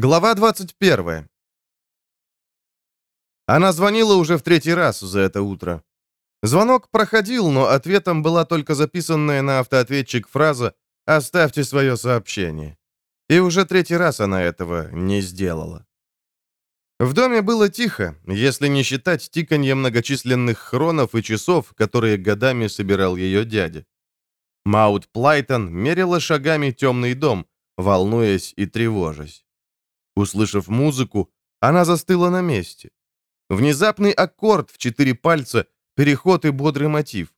Глава 21. Она звонила уже в третий раз за это утро. Звонок проходил, но ответом была только записанная на автоответчик фраза «Оставьте свое сообщение». И уже третий раз она этого не сделала. В доме было тихо, если не считать тиканье многочисленных хронов и часов, которые годами собирал ее дядя. Маут Плайтон мерила шагами темный дом, волнуясь и тревожась. Услышав музыку, она застыла на месте. Внезапный аккорд в четыре пальца, переход и бодрый мотив.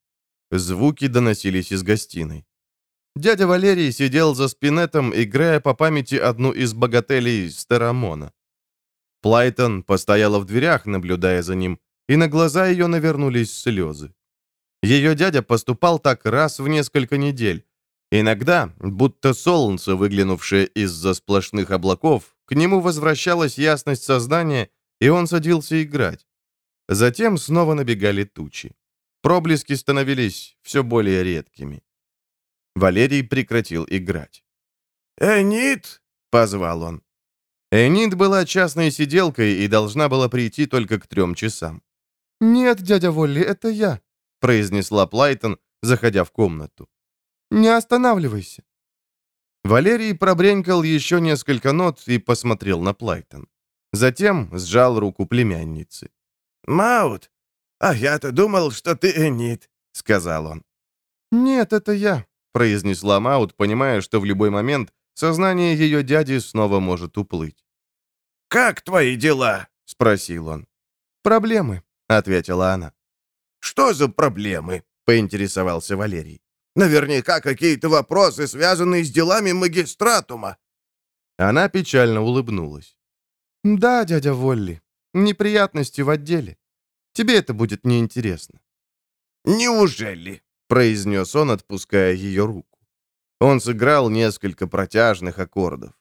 Звуки доносились из гостиной. Дядя Валерий сидел за спинетом, играя по памяти одну из богателей Стерамона. Плайтон постояла в дверях, наблюдая за ним, и на глаза ее навернулись слезы. Ее дядя поступал так раз в несколько недель. Иногда, будто солнце, выглянувшее из-за сплошных облаков, к нему возвращалась ясность сознания, и он садился играть. Затем снова набегали тучи. Проблески становились все более редкими. Валерий прекратил играть. «Энит!» — позвал он. Энит была частной сиделкой и должна была прийти только к трем часам. «Нет, дядя Волли, это я», — произнесла Плайтон, заходя в комнату. «Не останавливайся». Валерий пробренькал еще несколько нот и посмотрел на Плайтон. Затем сжал руку племянницы. «Маут, а я-то думал, что ты Энит», — сказал он. «Нет, это я», — произнесла Маут, понимая, что в любой момент сознание ее дяди снова может уплыть. «Как твои дела?» — спросил он. «Проблемы», — ответила она. «Что за проблемы?» — поинтересовался Валерий. Наверняка какие-то вопросы, связанные с делами магистратума». Она печально улыбнулась. «Да, дядя Волли, неприятности в отделе. Тебе это будет неинтересно». «Неужели?» — произнес он, отпуская ее руку. Он сыграл несколько протяжных аккордов.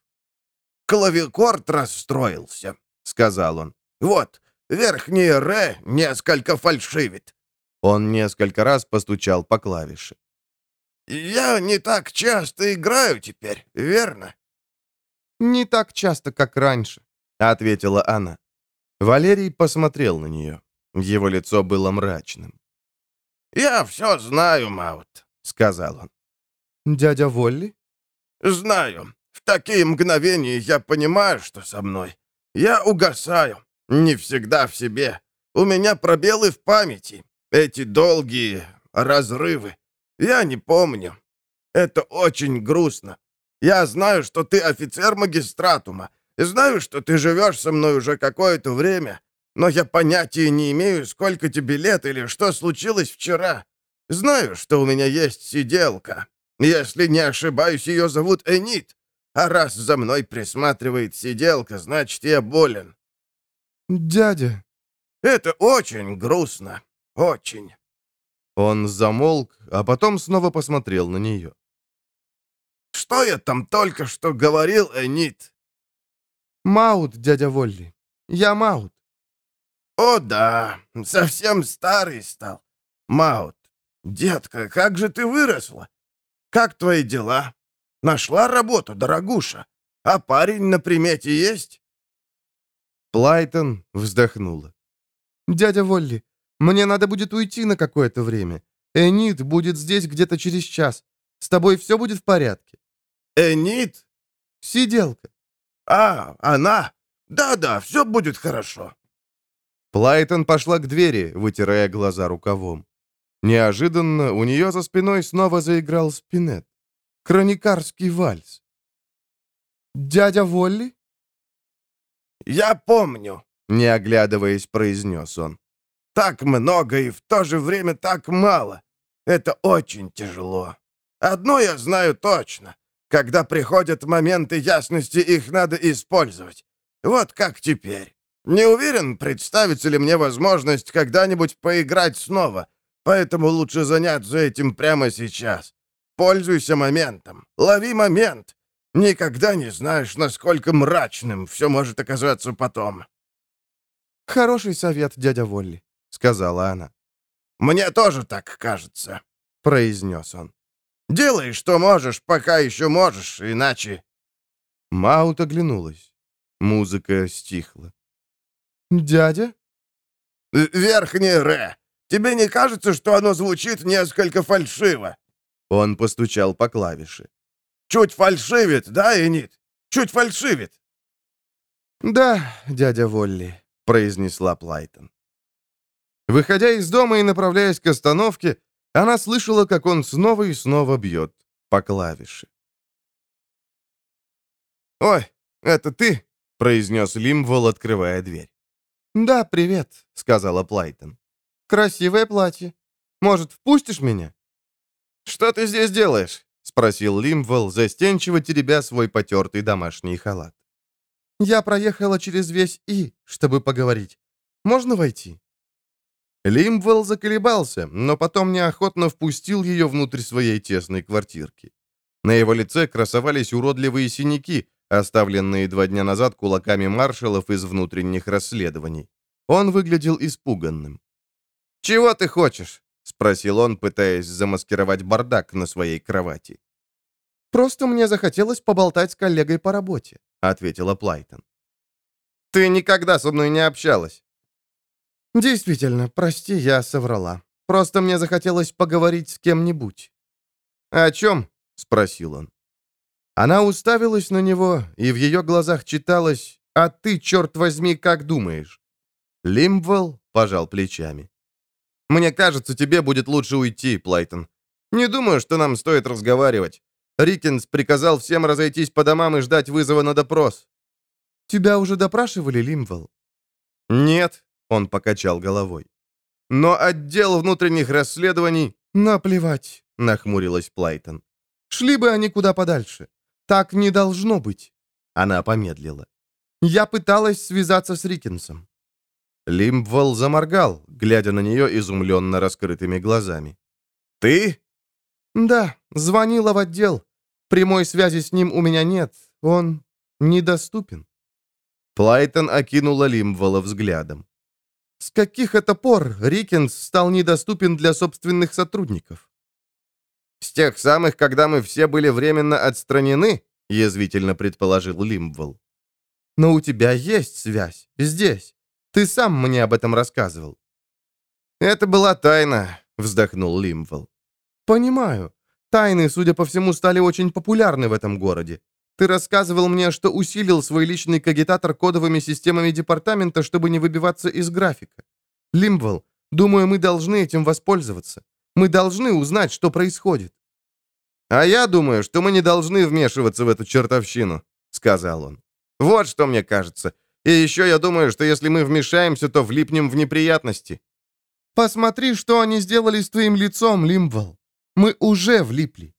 «Клавикорд расстроился», — сказал он. «Вот, верхний ре несколько фальшивит». Он несколько раз постучал по клавише. «Я не так часто играю теперь, верно?» «Не так часто, как раньше», — ответила она. Валерий посмотрел на нее. Его лицо было мрачным. «Я все знаю, Маут», — сказал он. «Дядя Волли?» «Знаю. В такие мгновения я понимаю, что со мной. Я угасаю. Не всегда в себе. У меня пробелы в памяти. Эти долгие разрывы. Я не помню. Это очень грустно. Я знаю, что ты офицер магистратума. Знаю, что ты живешь со мной уже какое-то время. Но я понятия не имею, сколько тебе лет или что случилось вчера. Знаю, что у меня есть сиделка. Если не ошибаюсь, ее зовут Энит. А раз за мной присматривает сиделка, значит, я болен. Дядя. Это очень грустно. Очень. Он замолк, а потом снова посмотрел на нее. «Что я там только что говорил, Энит?» «Маут, дядя Волли. Я Маут». «О да, совсем старый стал. Маут, детка, как же ты выросла? Как твои дела? Нашла работу, дорогуша? А парень на примете есть?» Плайтон вздохнула. «Дядя Волли, мне надо будет уйти на какое-то время. Энит будет здесь где-то через час. С тобой все будет в порядке?» «Энит?» «Сиделка». «А, она? Да-да, все будет хорошо». Плайтон пошла к двери, вытирая глаза рукавом. Неожиданно у нее за спиной снова заиграл спинет. Хроникарский вальс. «Дядя Волли?» «Я помню», — не оглядываясь, произнес он. Так много и в то же время так мало. Это очень тяжело. Одно я знаю точно. Когда приходят моменты ясности, их надо использовать. Вот как теперь. Не уверен, представится ли мне возможность когда-нибудь поиграть снова, поэтому лучше заняться этим прямо сейчас. Пользуйся моментом. Лови момент. Никогда не знаешь, насколько мрачным все может оказаться потом. Хороший совет, дядя Волли. — сказала она. «Мне тоже так кажется», — произнес он. «Делай, что можешь, пока еще можешь, иначе...» Маут оглянулась. Музыка стихла. «Дядя?» «Верхнее «ре». Тебе не кажется, что оно звучит несколько фальшиво?» Он постучал по клавише. «Чуть фальшивит, да, Энит? Чуть фальшивит?» «Да, дядя Волли», — произнесла Плайтон. Выходя из дома и направляясь к остановке, она слышала, как он снова и снова бьет по клавише. «Ой, это ты?» — произнес Лимвол, открывая дверь. «Да, привет», — сказала Плайтон. «Красивое платье. Может, впустишь меня?» «Что ты здесь делаешь?» — спросил Лимвол, застенчиво теребя свой потертый домашний халат. «Я проехала через весь И, чтобы поговорить. Можно войти?» Лимвелл заколебался, но потом неохотно впустил ее внутрь своей тесной квартирки. На его лице красовались уродливые синяки, оставленные два дня назад кулаками маршалов из внутренних расследований. Он выглядел испуганным. «Чего ты хочешь?» — спросил он, пытаясь замаскировать бардак на своей кровати. «Просто мне захотелось поболтать с коллегой по работе», — ответила Плайтон. «Ты никогда со мной не общалась». «Действительно, прости, я соврала. Просто мне захотелось поговорить с кем-нибудь». «О чем?» — спросил он. Она уставилась на него, и в ее глазах читалось «А ты, черт возьми, как думаешь?» Лимвелл пожал плечами. «Мне кажется, тебе будет лучше уйти, Плайтон. Не думаю, что нам стоит разговаривать. Рикенс приказал всем разойтись по домам и ждать вызова на допрос». «Тебя уже допрашивали, Лимвелл?» «Нет», — он покачал головой. «Но отдел внутренних расследований...» «Наплевать», — нахмурилась Плайтон. «Шли бы они куда подальше. Так не должно быть». Она помедлила. «Я пыталась связаться с Рикенсом». Лимбвелл заморгал, глядя на нее изумленно раскрытыми глазами. «Ты?» «Да, звонила в отдел. Прямой связи с ним у меня нет. Он недоступен». Плайтон окинула Лимвола взглядом. «С каких это пор Рикенс стал недоступен для собственных сотрудников?» «С тех самых, когда мы все были временно отстранены?» — язвительно предположил Лимвол. «Но у тебя есть связь. Здесь. Ты сам мне об этом рассказывал». «Это была тайна», — вздохнул Лимвол. «Понимаю. Тайны, судя по всему, стали очень популярны в этом городе. Ты рассказывал мне, что усилил свой личный кагитатор кодовыми системами департамента, чтобы не выбиваться из графика. Лимвол, думаю, мы должны этим воспользоваться. Мы должны узнать, что происходит». «А я думаю, что мы не должны вмешиваться в эту чертовщину», — сказал он. «Вот что мне кажется. И еще я думаю, что если мы вмешаемся, то влипнем в неприятности». «Посмотри, что они сделали с твоим лицом, Лимвол. Мы уже влипли».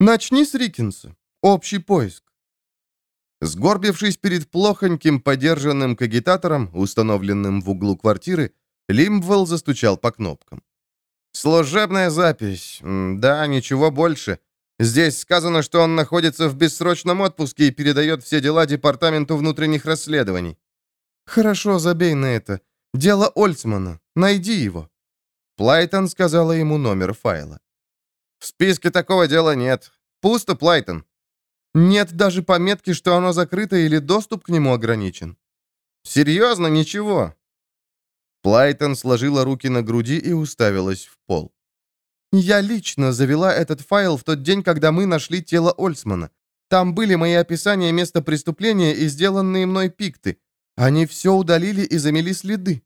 «Начни с Рикинса. Общий поиск». Сгорбившись перед плохоньким подержанным кагитатором, установленным в углу квартиры, Лимвелл застучал по кнопкам. «Служебная запись. Да, ничего больше. Здесь сказано, что он находится в бессрочном отпуске и передает все дела Департаменту внутренних расследований». «Хорошо, забей на это. Дело Ольцмана. Найди его». Плайтон сказала ему номер файла. «В списке такого дела нет. Пусто, Плайтон». «Нет даже пометки, что оно закрыто или доступ к нему ограничен». «Серьезно? Ничего?» Плайтон сложила руки на груди и уставилась в пол. «Я лично завела этот файл в тот день, когда мы нашли тело Ольцмана. Там были мои описания места преступления и сделанные мной пикты. Они все удалили и замели следы».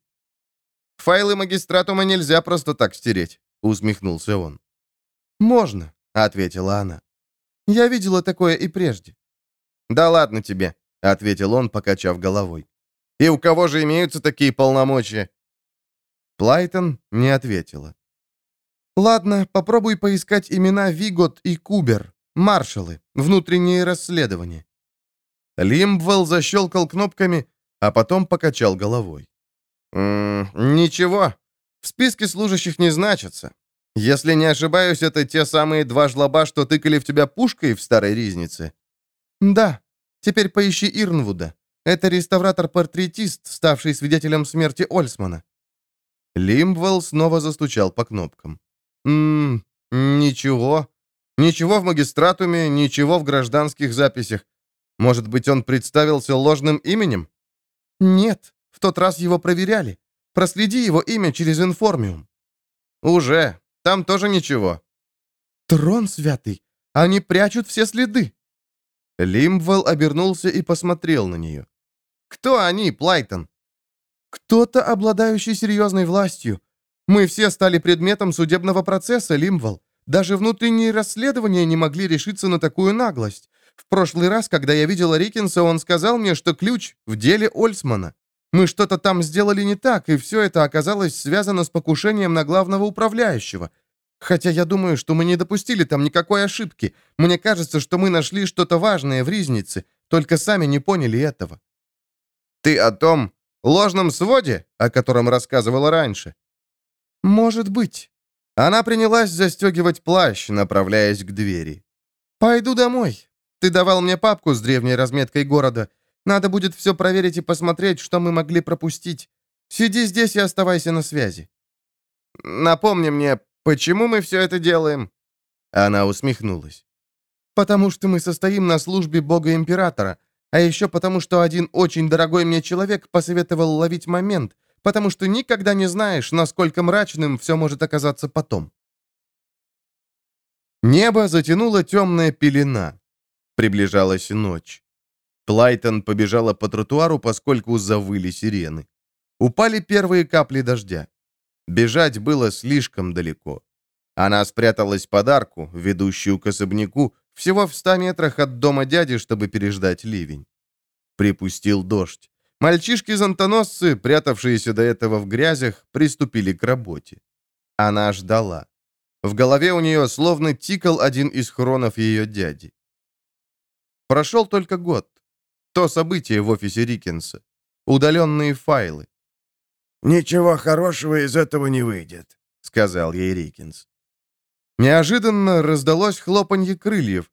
«Файлы магистратума нельзя просто так стереть», — усмехнулся он. «Можно», — ответила она. «Я видела такое и прежде». «Да ладно тебе», — ответил он, покачав головой. «И у кого же имеются такие полномочия?» Плайтон не ответила. «Ладно, попробуй поискать имена Вигот и Кубер, маршалы, внутренние расследования». Лимбвелл защелкал кнопками, а потом покачал головой. «М -м, «Ничего, в списке служащих не значится. Если не ошибаюсь, это те самые два жлоба, что тыкали в тебя пушкой в старой ризнице». «Да. Теперь поищи Ирнвуда. Это реставратор-портретист, ставший свидетелем смерти Ольсмана. Лимбвелл снова застучал по кнопкам. «Ммм, ничего. Ничего в магистратуме, ничего в гражданских записях. Может быть, он представился ложным именем? Нет, в тот раз его проверяли. Проследи его имя через информиум. Уже. Там тоже ничего. Трон святый. Они прячут все следы. Лимвелл обернулся и посмотрел на нее. «Кто они, Плайтон?» «Кто-то, обладающий серьезной властью. Мы все стали предметом судебного процесса, Лимвелл. Даже внутренние расследования не могли решиться на такую наглость. В прошлый раз, когда я видела Рикинса, он сказал мне, что ключ в деле Ольсмана. Мы что-то там сделали не так, и все это оказалось связано с покушением на главного управляющего. Хотя я думаю, что мы не допустили там никакой ошибки. Мне кажется, что мы нашли что-то важное в Ризнице, только сами не поняли этого». «Ты о том ложном своде, о котором рассказывала раньше?» «Может быть». Она принялась застегивать плащ, направляясь к двери. «Пойду домой. Ты давал мне папку с древней разметкой города. Надо будет все проверить и посмотреть, что мы могли пропустить. Сиди здесь и оставайся на связи». «Напомни мне, Почему мы все это делаем?» Она усмехнулась. «Потому что мы состоим на службе Бога-Императора, а еще потому, что один очень дорогой мне человек посоветовал ловить момент, потому что никогда не знаешь, насколько мрачным все может оказаться потом». Небо затянула темная пелена. Приближалась ночь. Плайтон побежала по тротуару, поскольку завыли сирены. Упали первые капли дождя. Бежать было слишком далеко. Она спряталась под арку, ведущую к особняку, всего в ста метрах от дома дяди, чтобы переждать ливень. Припустил дождь. Мальчишки-зонтоносцы, прятавшиеся до этого в грязях, приступили к работе. Она ждала. В голове у нее словно тикал один из хронов ее дяди. Прошел только год. То событие в офисе Рикенса. Удаленные файлы. «Ничего хорошего из этого не выйдет», — сказал ей Рикинс. Неожиданно раздалось хлопанье крыльев.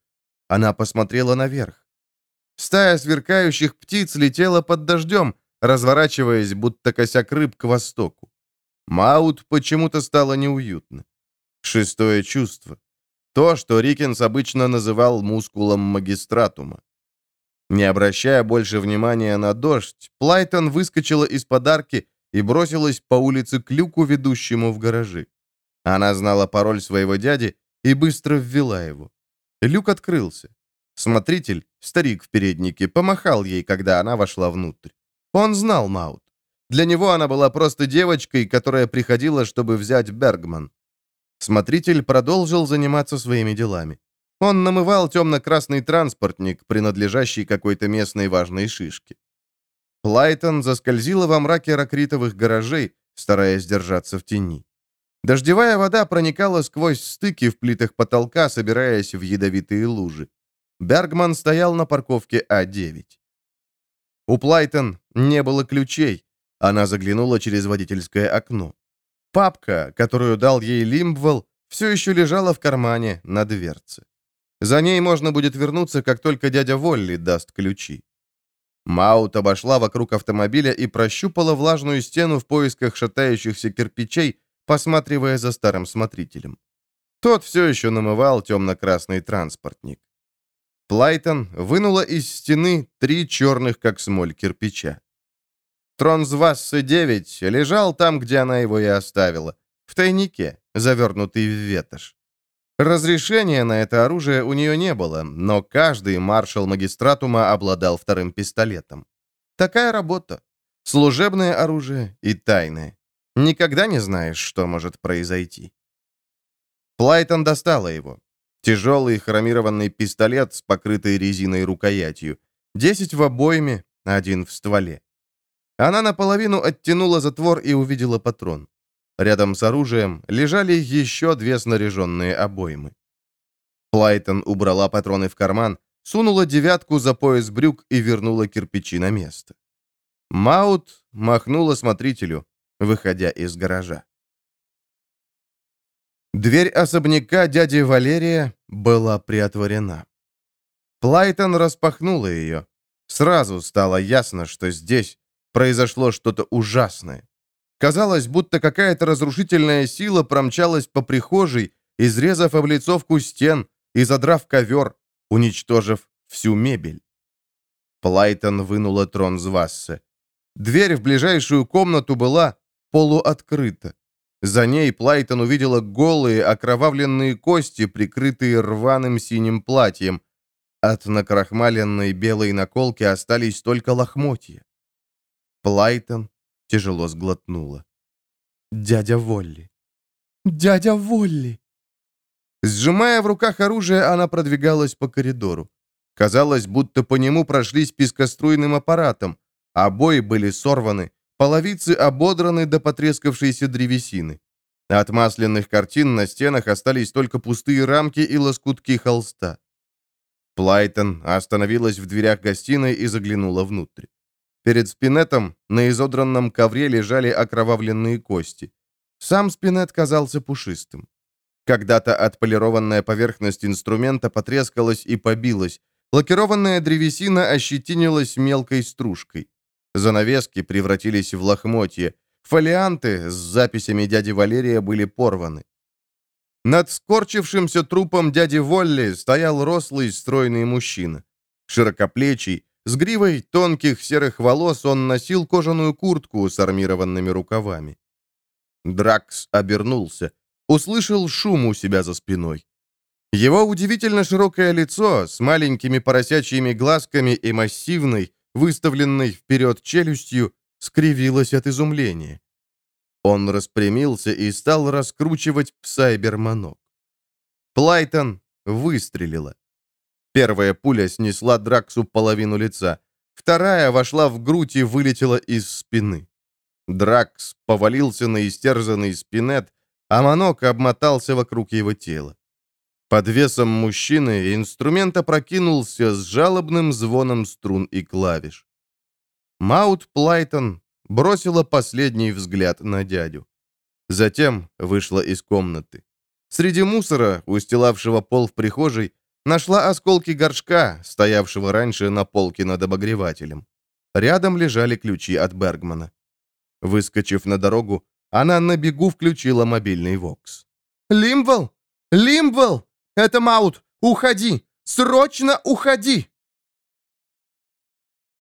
Она посмотрела наверх. Стая сверкающих птиц летела под дождем, разворачиваясь, будто косяк рыб к востоку. Маут почему-то стало неуютно. Шестое чувство. То, что Рикинс обычно называл мускулом магистратума. Не обращая больше внимания на дождь, Плайтон выскочила из подарки и бросилась по улице к люку, ведущему в гаражи. Она знала пароль своего дяди и быстро ввела его. Люк открылся. Смотритель, старик в переднике, помахал ей, когда она вошла внутрь. Он знал Маут. Для него она была просто девочкой, которая приходила, чтобы взять Бергман. Смотритель продолжил заниматься своими делами. Он намывал темно-красный транспортник, принадлежащий какой-то местной важной шишке. Лайтон заскользила во мраке ракритовых гаражей, стараясь держаться в тени. Дождевая вода проникала сквозь стыки в плитах потолка, собираясь в ядовитые лужи. Бергман стоял на парковке А9. У Плайтон не было ключей. Она заглянула через водительское окно. Папка, которую дал ей Лимбвелл, все еще лежала в кармане на дверце. За ней можно будет вернуться, как только дядя Волли даст ключи. Маут обошла вокруг автомобиля и прощупала влажную стену в поисках шатающихся кирпичей, посматривая за старым смотрителем. Тот все еще намывал темно-красный транспортник. Плайтон вынула из стены три черных, как смоль, кирпича. Тронзвассе-9 лежал там, где она его и оставила, в тайнике, завернутый в ветошь. Разрешения на это оружие у нее не было, но каждый маршал магистратума обладал вторым пистолетом. Такая работа. Служебное оружие и тайное. Никогда не знаешь, что может произойти. Плайтон достала его. Тяжелый хромированный пистолет с покрытой резиной рукоятью. Десять в обойме, один в стволе. Она наполовину оттянула затвор и увидела патрон. Рядом с оружием лежали еще две снаряженные обоймы. Плайтон убрала патроны в карман, сунула девятку за пояс брюк и вернула кирпичи на место. Маут махнула смотрителю, выходя из гаража. Дверь особняка дяди Валерия была приотворена. Плайтон распахнула ее. Сразу стало ясно, что здесь произошло что-то ужасное. Казалось, будто какая-то разрушительная сила промчалась по прихожей, изрезав облицовку стен и задрав ковер, уничтожив всю мебель. Плайтон вынула трон Звассе. Дверь в ближайшую комнату была полуоткрыта. За ней Плайтон увидела голые, окровавленные кости, прикрытые рваным синим платьем. От накрахмаленной белой наколки остались только лохмотья. Плайтон тяжело сглотнула. «Дядя Волли! Дядя Волли!» Сжимая в руках оружие, она продвигалась по коридору. Казалось, будто по нему прошлись пескоструйным аппаратом. Обои были сорваны, половицы ободраны до потрескавшейся древесины. От масляных картин на стенах остались только пустые рамки и лоскутки холста. Плайтон остановилась в дверях гостиной и заглянула внутрь. Перед спинетом на изодранном ковре лежали окровавленные кости. Сам спинет казался пушистым. Когда-то отполированная поверхность инструмента потрескалась и побилась. Лакированная древесина ощетинилась мелкой стружкой. Занавески превратились в лохмотья. Фолианты с записями дяди Валерия были порваны. Над скорчившимся трупом дяди Волли стоял рослый, стройный мужчина. Широкоплечий, с гривой тонких серых волос он носил кожаную куртку с армированными рукавами. Дракс обернулся, услышал шум у себя за спиной. Его удивительно широкое лицо с маленькими поросячьими глазками и массивной, выставленной вперед челюстью, скривилось от изумления. Он распрямился и стал раскручивать псайберманок. Плайтон выстрелила. Первая пуля снесла Драксу половину лица, вторая вошла в грудь и вылетела из спины. Дракс повалился на истерзанный спинет, а манок обмотался вокруг его тела. Под весом мужчины инструмент опрокинулся с жалобным звоном струн и клавиш. Маут Плайтон бросила последний взгляд на дядю. Затем вышла из комнаты. Среди мусора, устилавшего пол в прихожей, нашла осколки горшка, стоявшего раньше на полке над обогревателем. Рядом лежали ключи от Бергмана. Выскочив на дорогу, она на бегу включила мобильный ВОКС. «Лимвол! Лимвол!» «Это Маут! Уходи! Срочно уходи!»